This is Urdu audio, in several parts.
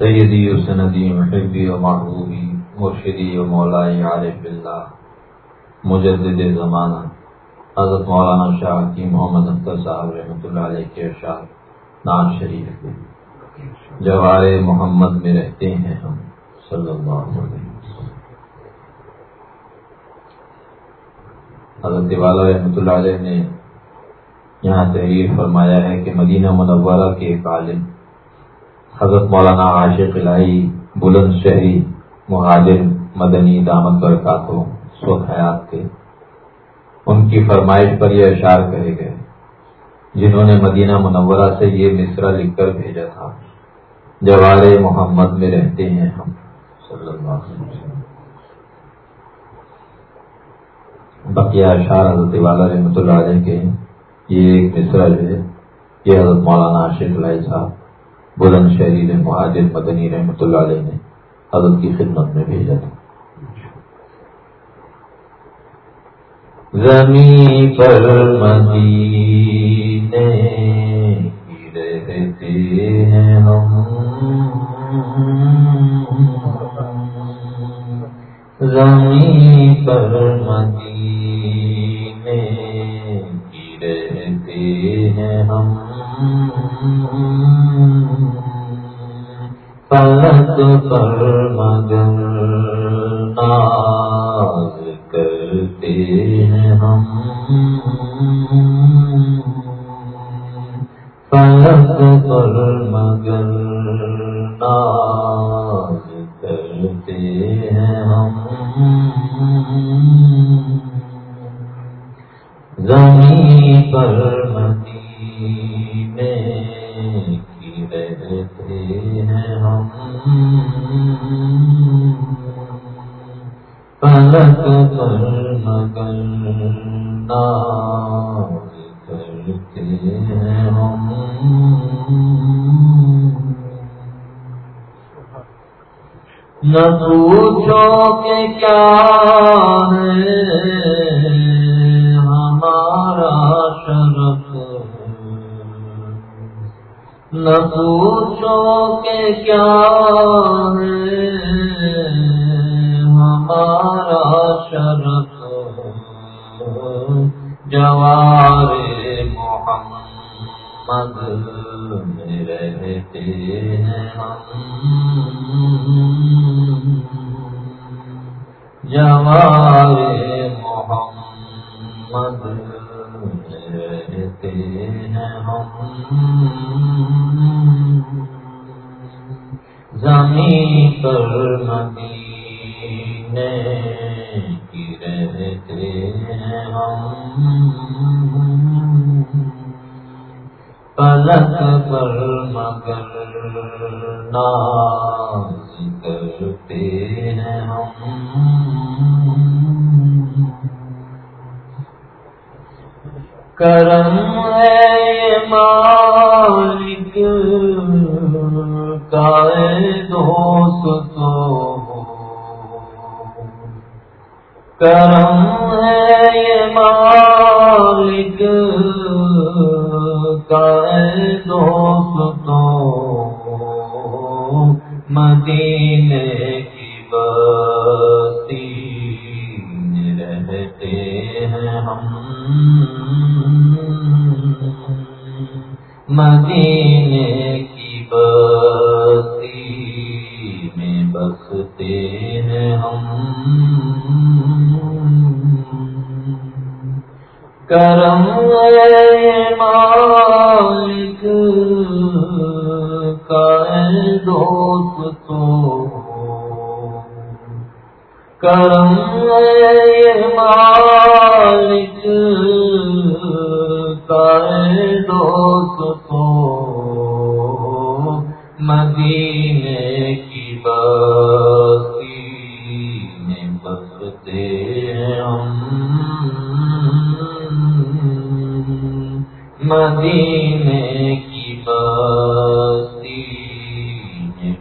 سیدی و سندی محبی و محبوبی مرشدی و مولائی عارف اللہ مجدد زمانہ، حضرت مولانا شاہ کی محمد اختر صاحب رحمۃ اللہ علیہ کے ارشاد ناز شریف جوار محمد میں رہتے ہیں ہم، صلی اللہ علیہ وسلم۔ حضرت والا رحمۃ اللہ علیہ نے یہاں تحریر فرمایا ہے کہ مدینہ منورہ کے ایک عالم حضرت مولانا عاشق الہی، بلند شہری، مہاجر، مدنی دامت برکات ہو حیات تھے ان کی فرمائش پر یہ اشعار کہے گئے، جنہوں نے مدینہ منورہ سے یہ مصرا لکھ کر بھیجا تھا جوال محمد میں رہتے ہیں ہم۔ صلی اللہ علیہ وسلم بقیہ اشعار حضرت والا رحمۃ اللہ علیہ کے، یہ ایک مصرا جو ہے، یہ حضرت مولانا عاشق الہی صاحب۔ بلند شہری نے، مہاجر مدنی رحمۃ اللہ علیہ نے حضرت کی خدمت میں بھیجا تھا۔ زمین پر مدینے رہتے ہیں ہم۔ زمین پر مدینے رہتے ہیں ہم۔ پلک پر مگر ناز کرتے ہیں ہم۔ پلک پر مگر ناز کرتے ہیں ہم۔ زمین پر نہ پوچھو کہ کیا ہے۔ ہمارا شرف نہ پوچھو کہ کیا ہے۔ ہمارا شرف جوار محمد میں رہتے ہیں ہم۔ جوار محمد ہیں ہم۔ مدینے کی بستی رہتے ہیں ہم۔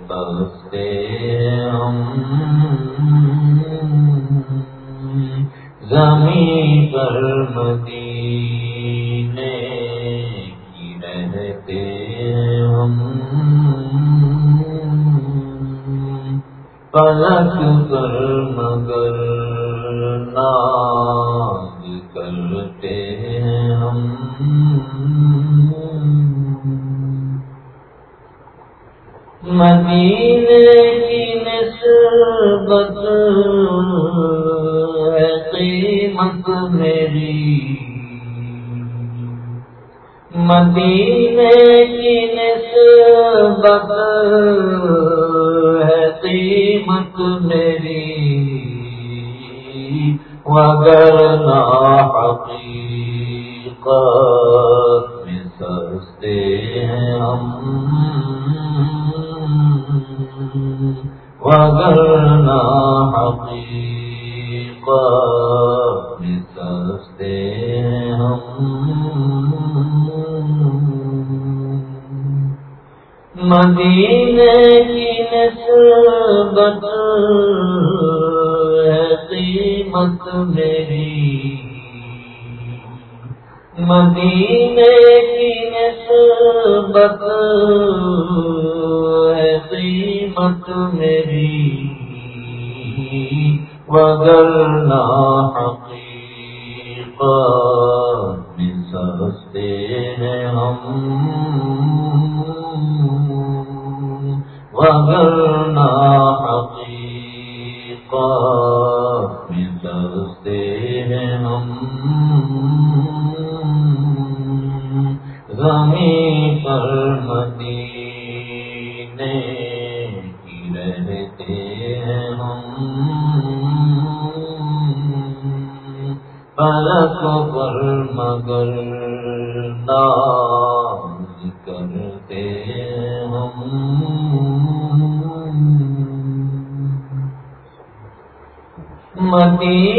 تب سے ہم زمین پر مدینے کی رہتے ہم۔ پلک خبر مگر ناز کرتے ہم۔ مدی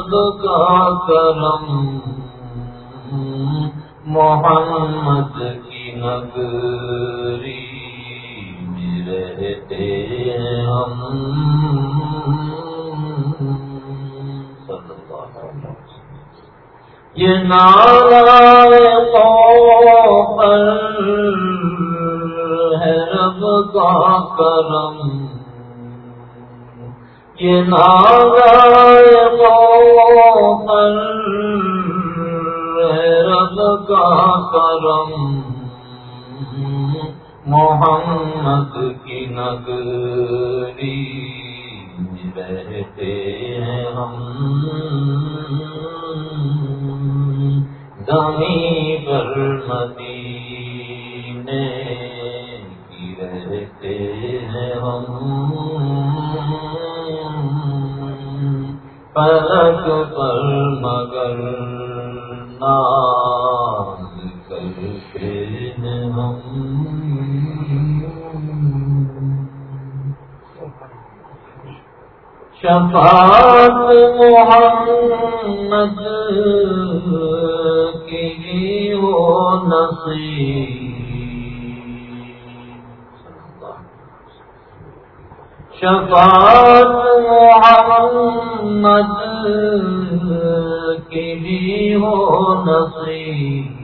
محمد کا کرم محمد کی نگری میں رہتے ہیں ہم یہ نارا تو پر ہے، رب کا کرم۔ کرم محمد کی نگری رہتے ہیں ہم۔ زمیں پر مدینے کی رہتے ہیں ہم۔ پلک پر مگر ناز کرتے ہیں شفاعت محمد کی وہ نصیب شفاعت محمد کی بھی ہو نصیب۔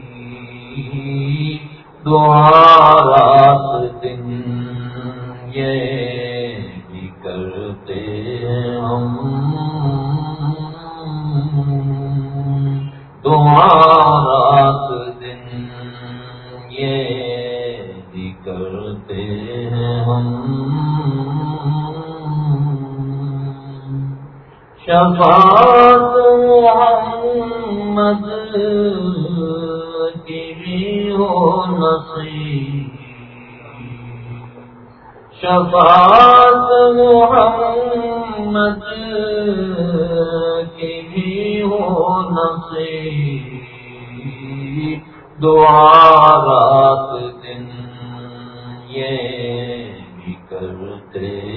دعا رات دن یہ بھی کرتے ہم۔ دعا شفاعت محمد کی بھی ہو نصیب۔ شفاعت محمد کی بھی ہو نصیب۔ دعا رات دن یہ بھی کرتے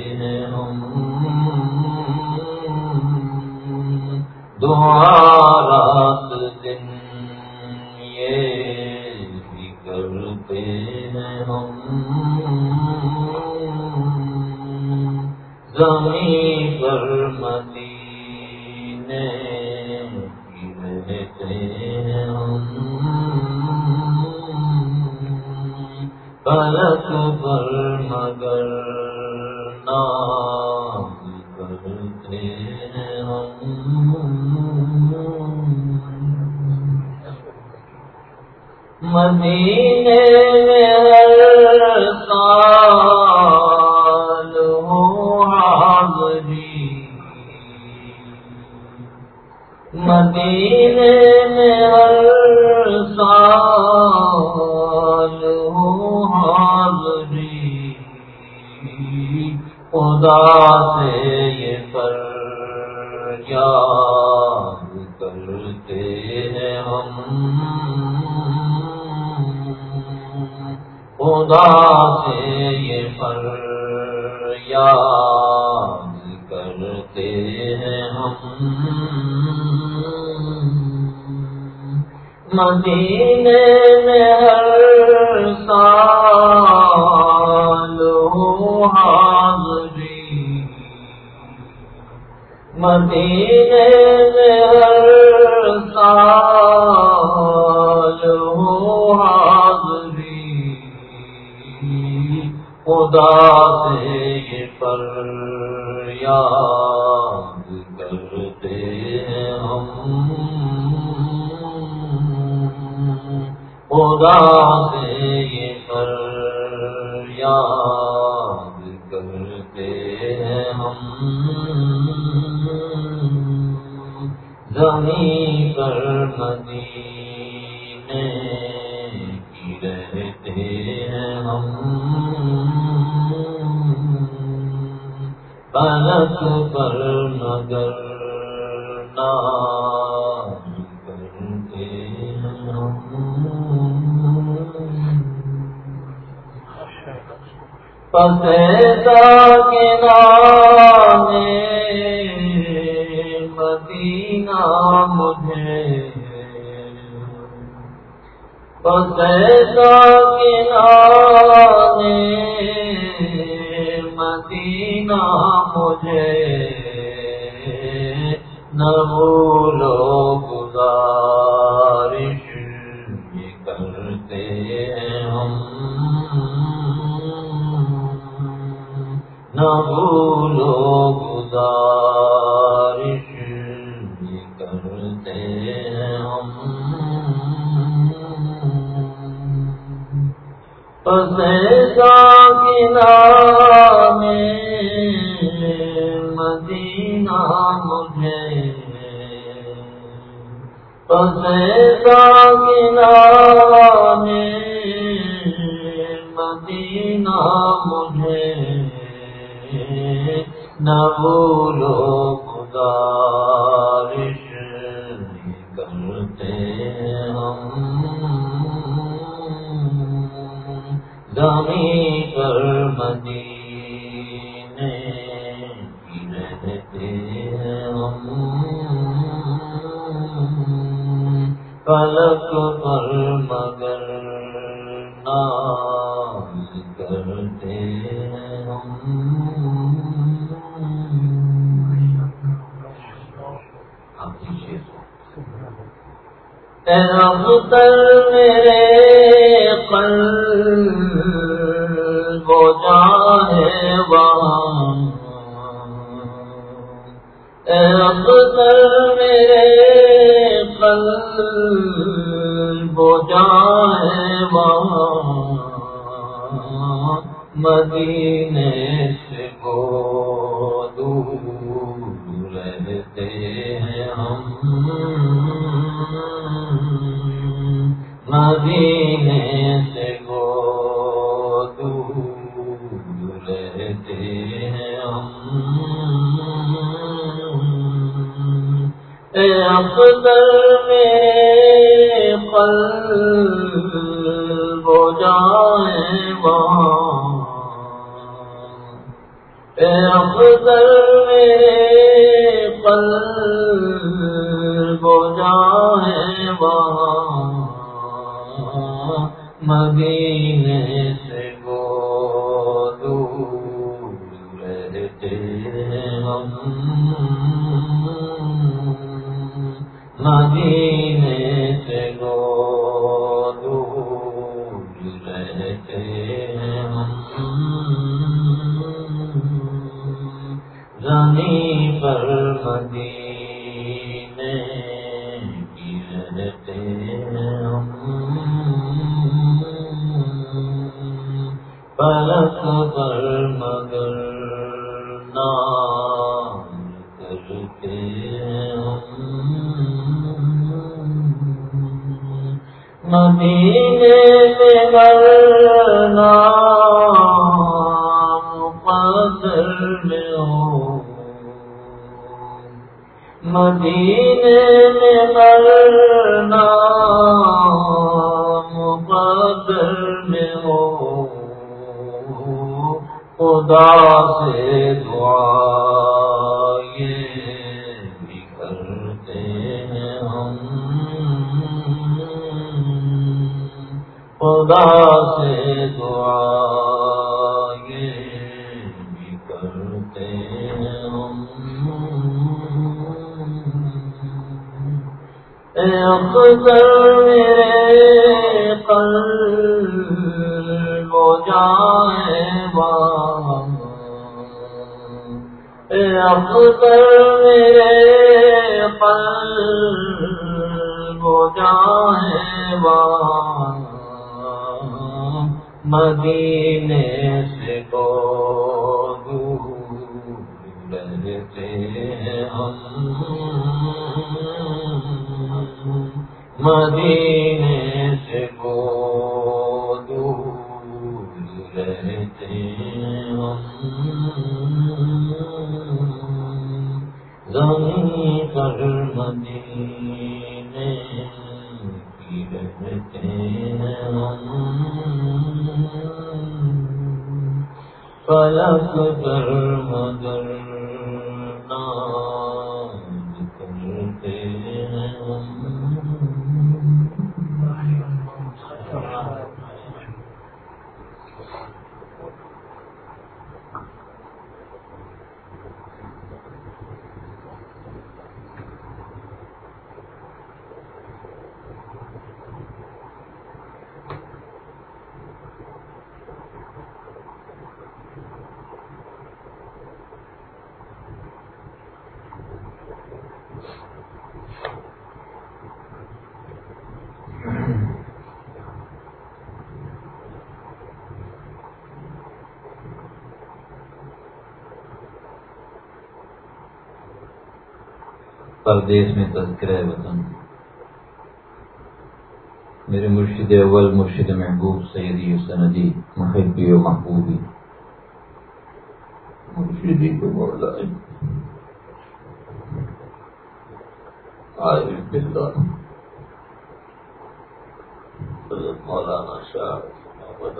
رات دن یہ بھی کرتے ہیں ہم۔ زمین پر مدینے رہتے ہیں ہم۔ پلک پر مدینے میں ہر سال ہو حاضری جی۔ مدینے میں ہر سال ہو حاضری جی۔ خدا سے یہ پر یاد کرتے ہیں ہم۔ خدا سے یہ پر یاد کرتے ہیں ہم۔ مدینے میں ہر سال حاضری۔ مدینے یہ پر یاد کرتے ہیں ہم۔ خدا سے یہ پر یاد کرتے ہیں ہم۔ زمین پر مدینے کی رہتے پلک پر مگر نام کرتے ہیں کے نام مدینہ مجھے پسیدہ کے نام مدینہ مجھے نہ بھولو گزارش یہ کرتے ہیں ہم۔ نہ بھولو گزارش یہ کرتے ہیں ہم پسیسا میں مدینہ مجھے۔ پسیسا کے مدینہ مجھے۔ نہ بھولو۔ ہم میرے قلب و جانے وہاں۔ اے میرے قلب و جانے وہاں۔ مدینے مدینے میں مرنا مقدر میں ہو۔ خدا سے دعا یہ بھی کرتے ہیں ہم۔ خدا اے میرے قلب و جائے وہاں اے میرے قلب و جائے وہاں مدینے سے کو دور رہتے ہم۔ مدینے سے کو دور رہتے زمین پر مدینے کی رہتے پر مگر ناز کرتے ہیں ہم پردیش میں تذکرہ وطن میرے مرشد اول مرشد محبوب سیدی سندی محبی و محبوبی۔ مرشدی کو مولا عارف باللہ۔ حضرت مولانا شاہ محمد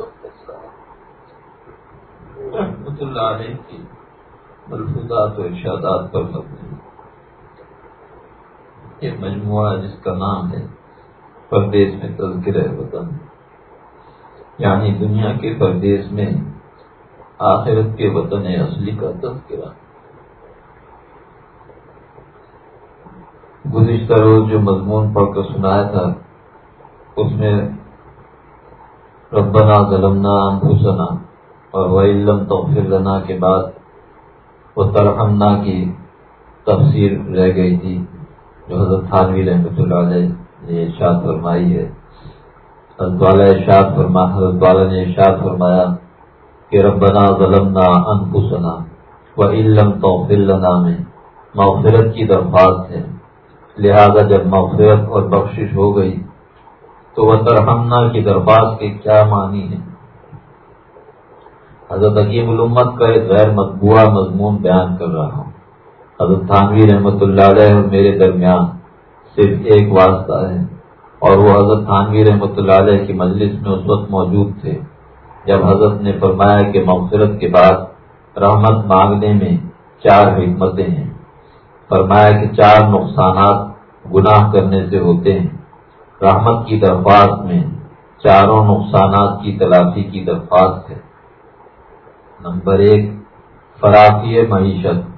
رحمت اللہ علیہ کی ملفوظات و ارشادات پر مبنی۔ یہ مجموعہ جس کا نام ہے پردیش میں تذکر وطن۔ یعنی دنیا کے پردیش میں آخرت کے وطن اصلی کا تذکرہ۔ گزشتہ روز جو مضمون پڑھ کر سنایا تھا، اس میں ربنا ظلمنا انفسنا اور وہ علم توفر لنا کے بعد وہ ترحمنا کی تفسیر رہ گئی تھی۔ جو حضرت تھانوی رحمۃ اللہ علیہ نے ارشاد فرمائی ہے۔ حضرت والا ارشاد فرما حضرت والا نے ارشاد فرمایا کہ ربنا ظلمنا انفسنا و علم توفر لنا میں مغفرت کی درخواست ہے۔ لہذا جب مغفرت اور بخشش ہو گئی تو وہ ترہمنا کی درخواست کے کیا معنی ہے؟ حضرت عکیم الامت کا ایک غیر مطبوعہ مضمون بیان کر رہا ہوں۔ حضرت تھانوی رحمۃ اللہ علیہ اور میرے درمیان صرف ایک واسطہ ہے اور وہ حضرت تھانوی رحمۃ اللہ علیہ کی مجلس میں اس وقت موجود تھے۔ جب حضرت نے فرمایا کہ مغفرت کے بعد رحمت مانگنے میں چار حکمتیں ہیں۔ فرمایا کہ چار نقصانات گناہ کرنے سے ہوتے ہیں۔ رحمت کی درخواست میں چاروں نقصانات کی تلافی کی درخواست ہے۔ نمبر ایک فراقی معیشت۔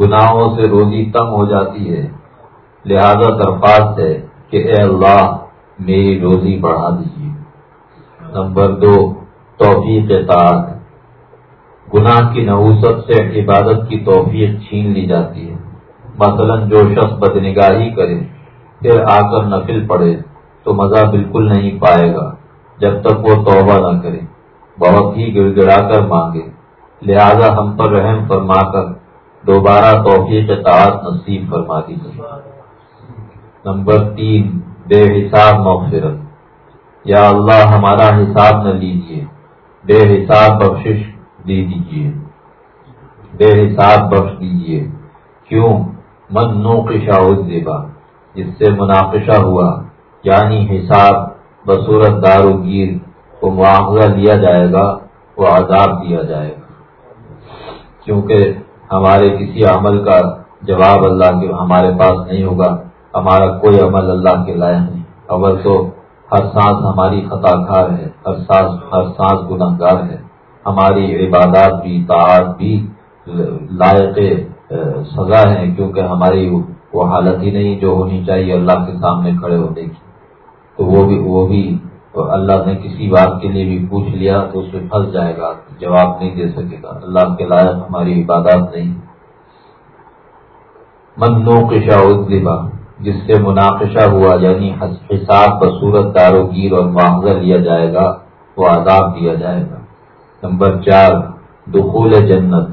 گناہوں سے روزی کم ہو جاتی ہے۔ لہذا درخواست ہے کہ اے اللہ، میری روزی بڑھا دیجیے۔ نمبر دو، توفیق اطاعت۔ گناہ کی نحوست سے عبادت کی توفیق چھین لی جاتی ہے۔ مثلا جو شخص بدنگاہی کرے، پھر آ کر نفل پڑے تو مزہ بالکل نہیں پائے گا، جب تک وہ توبہ نہ کرے۔ بہت ہی گڑ گڑا کر مانگے۔ لہذا ہم پر رحم فرما کر دوبارہ توفیق اطاعت نصیب فرما دیجیے نمبر تین، بے حساب مغفرت۔ یا اللہ، ہمارا حساب نہ لیجیے بے حساب بخشش دے دیجیے بے حساب بخش دیجیے کیوں؟ من نو کشا زیبا جس سے مناقشہ ہوا یعنی حساب بصورت دار و گیر کو معاوضہ لیا جائے گا، وہ عذاب دیا جائے گا۔ کیونکہ ہمارے کسی عمل کا جواب اللہ کے ہمارے پاس نہیں ہوگا، ہمارا کوئی عمل اللہ کے لائق نہیں۔ اول تو ہر سانس ہماری خطا کار ہے، ہر سانس ہر سانس گناہ گار ہے۔ ہماری عبادات بھی تعارف بھی لائق سزا ہے کیونکہ ہماری وہ حالت ہی نہیں جو ہونی چاہیے اللہ کے سامنے کھڑے ہونے کی۔ تو وہ بھی وہ بھی اللہ نے کسی بات کے لیے بھی پوچھ لیا تو اس میں پھنس جائے گا، جواب نہیں دے سکے گا۔ اللہ کے لائق ہماری عبادات نہیں۔ منو قشا جس سے مناقشہ ہوا یعنی حساب بصورت دار و گیر اور معاوضہ لیا جائے گا، وہ عذاب دیا جائے گا۔ نمبر چار، دخول جنت۔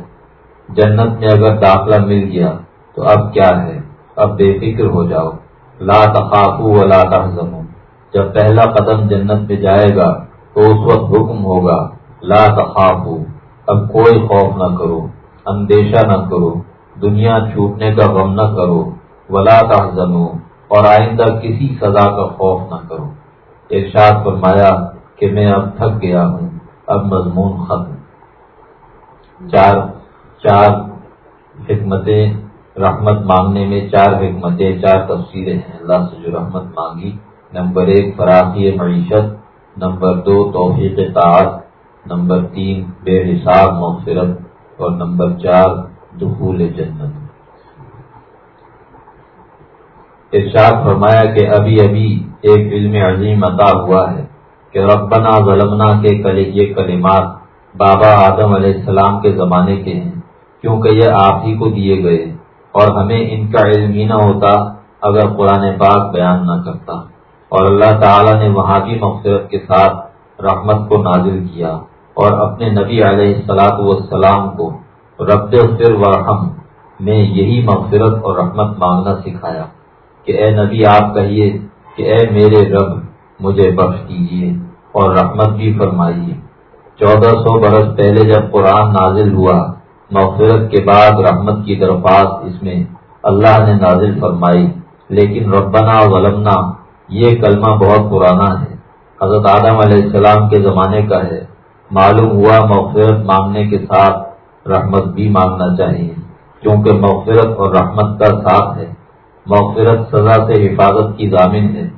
جنت میں اگر داخلہ مل گیا تو اب کیا ہے؟ اب بے فکر ہو جاؤ۔ لا تخافو و لا تحزنو۔ جب پہلا قدم جنت میں جائے گا تو اس وقت حکم ہوگا، لا تخافو، اب کوئی خوف نہ کرو، اندیشہ نہ کرو، دنیا چھوٹنے کا غم نہ کرو، ولا تحزنو، اور آئندہ کسی سزا کا خوف نہ کرو۔ ارشاد فرمایا کہ میں اب تھک گیا ہوں، اب مضمون ختم۔ چار چار حکمتیں، رحمت مانگنے میں چار حکمتیں، چار تفصیلیں ہیں۔ اللہ سے جو رحمت مانگی نمبر ایک فراخی معیشت، نمبر دو، توفیق تعت نمبر تین، بے حساب مغفرت، اور نمبر چار، دخول جنت۔ ارشاد فرمایا کہ ابھی ابھی ایک علم عظیم عطا ہوا ہے کہ ربنا ظلمنا کے یہ کلمات بابا آدم علیہ السلام کے زمانے کے ہیں، کیونکہ یہ آپ ہی کو دیے گئے اور ہمیں ان کا علم ہی نہ ہوتا اگر قرآن پاک بیان نہ کرتا۔ اور اللہ تعالیٰ نے وہاں بھی مغفرت کے ساتھ رحمت کو نازل کیا اور اپنے نبی علیہ السلاط والسلام کو رب فر ورحم میں یہی مغفرت اور رحمت مانگنا سکھایا کہ اے نبی، آپ کہیے کہ اے میرے رب، مجھے بخش دیجیے اور رحمت بھی فرمائیے۔ چودہ سو برس پہلے جب قرآن نازل ہوا، مغفرت کے بعد رحمت کی درخواست اس میں اللہ نے نازل فرمائی، لیکن ربنا غلمنا یہ کلمہ بہت پرانا ہے۔ حضرت آدم علیہ السلام کے زمانے کا ہے۔ معلوم ہوا مغفرت مانگنے کے ساتھ رحمت بھی مانگنا چاہیے، کیونکہ مغفرت اور رحمت کا ساتھ ہے۔ مغفرت سزا سے حفاظت کی ضامن ہے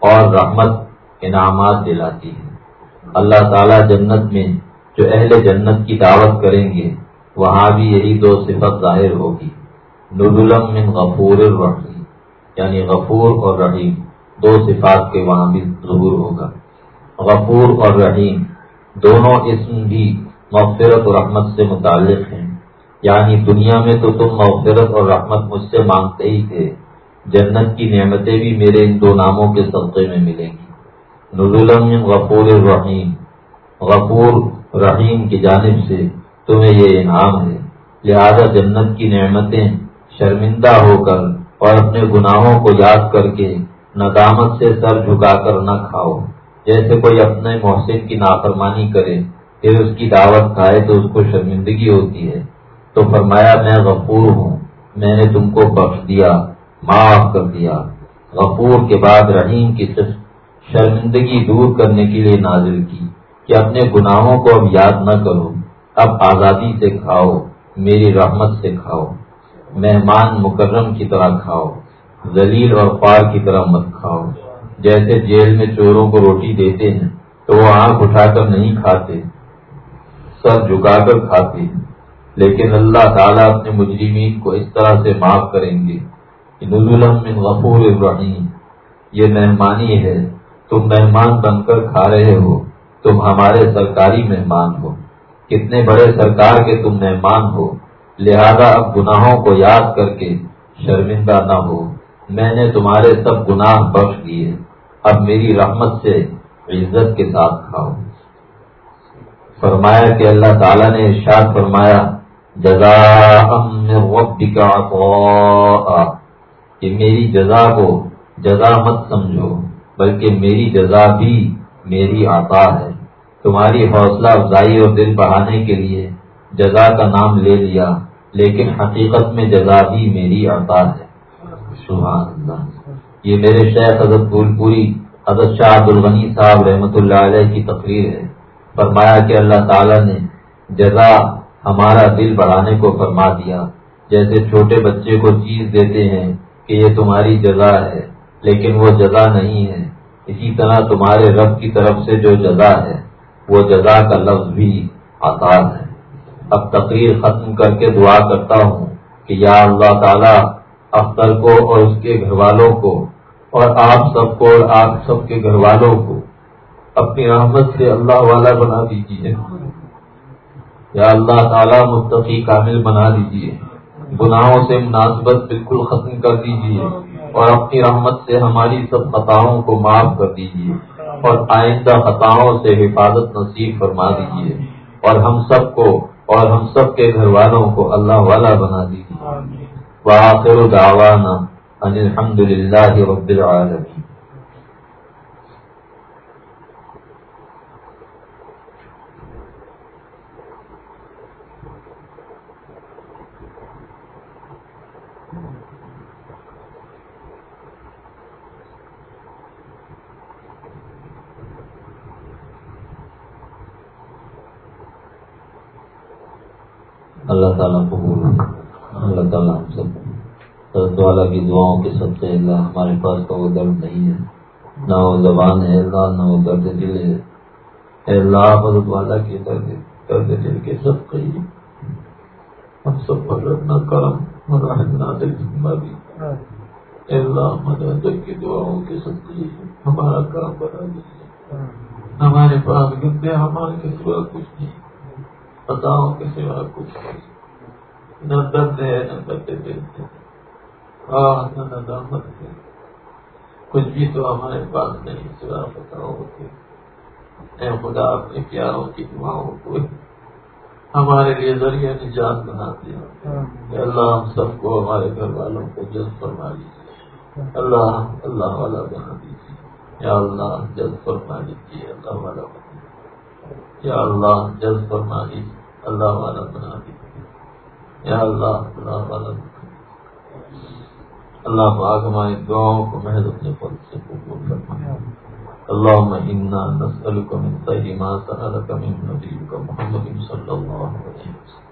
اور رحمت انعامات دلاتی ہے۔ اللہ تعالیٰ جنت میں جو اہل جنت کی دعوت کریں گے، وہاں بھی یہی دو صفت ظاہر ہوگی۔ ندلم من غفور الرحیم یعنی غفور اور رحیم۔ دو صفات کے وہاں بھی ظہور ہوگا۔ غفور اور رحیم، دونوں اسم بھی مغفرت و رحمت سے متعلق ہیں۔ یعنی دنیا میں تو تم مغفرت اور رحمت مجھ سے مانگتے ہی تھے۔ جنت کی نعمتیں بھی میرے ان دو ناموں کے صدقے میں ملیں گی۔ نزولم غفور الرحیم۔ غفور رحیم کی جانب سے تمہیں یہ انعام ہے۔ لہذا جنت کی نعمتیں شرمندہ ہو کر اور اپنے گناہوں کو یاد کر کے ندامت سے سر جھکا کر نہ کھاؤ۔ جیسے کوئی اپنے محسن کی نافرمانی کرے، پھر اس کی دعوت کھائے تو اس کو شرمندگی ہوتی ہے۔ تو فرمایا، میں غفور ہوں۔ میں نے تم کو بخش دیا، معاف کر دیا۔ غفور کے بعد رحیم کی صرف شرمندگی دور کرنے کے لیے نازل کی کہ اپنے گناہوں کو اب یاد نہ کرو۔ اب آزادی سے کھاؤ، میری رحمت سے کھاؤ۔ مہمان مکرم کی طرح کھاؤ۔ ذلیل اور خوار کی طرح مت کھاؤ۔ جیسے جیل میں چوروں کو روٹی دیتے ہیں، تو وہ آنکھ اٹھا کر نہیں کھاتے، سر جھکا کر کھاتے ہیں۔ لیکن اللہ تعالیٰ اپنے مجرمین کو اس طرح سے معاف کریں گے۔ من غفور ابراہیم یہ مہمانی ہے، تم مہمان بن کر کھا رہے ہو، تم ہمارے سرکاری مہمان ہو۔ کتنے بڑے سرکار کے تم مہمان ہو، لہذا اب گناہوں کو یاد کر کے شرمندہ نہ ہو۔ میں نے تمہارے سب گناہ بخش دیے اب میری رحمت سے عزت کے ساتھ کھاؤ۔ فرمایا کہ اللہ تعالیٰ نے ارشاد فرمایا جزا کہ میری جزا کو جزا مت سمجھو، بلکہ میری جزا بھی میری عطا ہے۔ تمہاری حوصلہ افزائی اور دل بڑھانے کے لیے جزا کا نام لے لیا، لیکن حقیقت میں جزا بھی میری عطا ہے۔ سبحان اللہ۔ یہ میرے شیخ حضرت پھول پوری حضرت شاہ عبد الغنی صاحب رحمۃ اللہ علیہ کی تقریر ہے۔ فرمایا کہ اللہ تعالیٰ نے جزا ہمارا دل بڑھانے کو فرما دیا۔ جیسے چھوٹے بچے کو چیز دیتے ہیں کہ یہ تمہاری جزا ہے، لیکن وہ جزا نہیں ہے۔ اسی طرح تمہارے رب کی طرف سے جو جزا ہے، وہ جزا کا لفظ بھی آسان ہے۔ اب تقریر ختم کر کے دعا کرتا ہوں کہ یا اللہ تعالیٰ اختر کو اور اس کے گھر والوں کو اور آپ سب کو اور آپ سب کے گھر والوں کو اپنی رحمت سے اللہ والا بنا دیجیے یا اللہ تعالیٰ متقی کامل بنا دیجیے گناہوں سے مناسبت بالکل ختم کر دیجیے اور اپنی رحمت سے ہماری سب خطاؤں کو معاف کر دیجیے اور آئندہ خطاؤں سے حفاظت نصیب فرما دیجیے اور ہم سب کو اور ہم سب کے گھر والوں کو اللہ والا بنا دیجیے وآخر دعوانا ان الحمد للہ رب العالمین۔ اللہ تعالیٰ قبول۔ اللہ تعالیٰ ہم سب حضرت والا کی دعاؤں کے سب سے اللہ ہمارے پاس تو وہ درد نہیں ہے۔ نہ وہ زبان ہے، اللہ، نہ وہ درد دل ہے۔ اے اللہ حضرت والا کے درد درد دل کے سب قریب ہم سب پر رکھنا کرم اور رحمنا دل بھی اے اللہ مدد کی دعاؤں کے سب قریب ہمارا کرم بنا دیجیے ہمارے پاس گندے ہمارے کے سوا کچھ نہیں۔ خطاؤں کے سوا کچھ نہیں۔ نہ درد ہے، نہ درد دل ہے۔ ہاں نہ ندامت ہے کچھ بھی تو ہمارے پاس نہیں سوا خطاؤں کے۔ اے خدا اپنے پیاروں کی دعاؤں کو ہمارے لیے ذریعہ نجات بنا دیا اللہ ہم سب کو ہمارے گھر والوں کو جلد فرما لیجیے اللہ اللہ والا بنا دیجیے۔ یا اللہ جلد فرما دیجیے اللہ والا یا اللہ جلد فرما دیجیے اللہ والا بنا دیجیے۔ یا اللہ اللہ والا اللہ پاک ہماری دعاؤں کو محض اپنے پل سے قبول فرمائے۔ اللهم إنا نسألك من خير ما سألك من نبيك محمد صلى الله عليه وسلم۔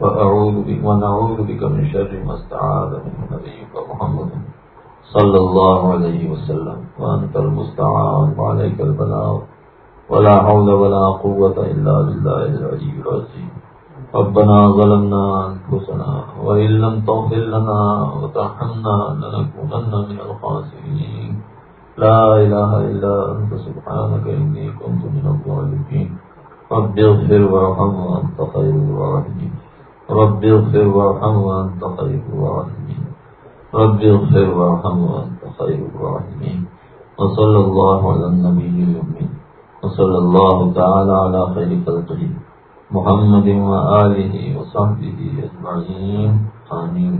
وأعوذ بك ونعوذ بك من شر ما استعاذ من نبيك محمد صلى الله عليه وسلم۔ وأنت المستعان وعليك البلاغ۔ ولا حول ولا قوة إلا بالله العلي العظيم ربنا ظلمنا أنفسنا وإن لم تغفر لنا وترحمنا لنكونن من الخاسرين. لا إله إلا أنت، سبحانك إني كنت من الظالمين. رب اغفر وارحم وأنت خير الراحمين. رب اغفر وارحم وأنت خير الراحمين. رب اغفر وارحم وأنت خير الراحمين. وصلى الله على النبي الأمين. وصلى الله تعالى على خير خلقه. محمد و آلہ و صحبہ اجمعین. آمین.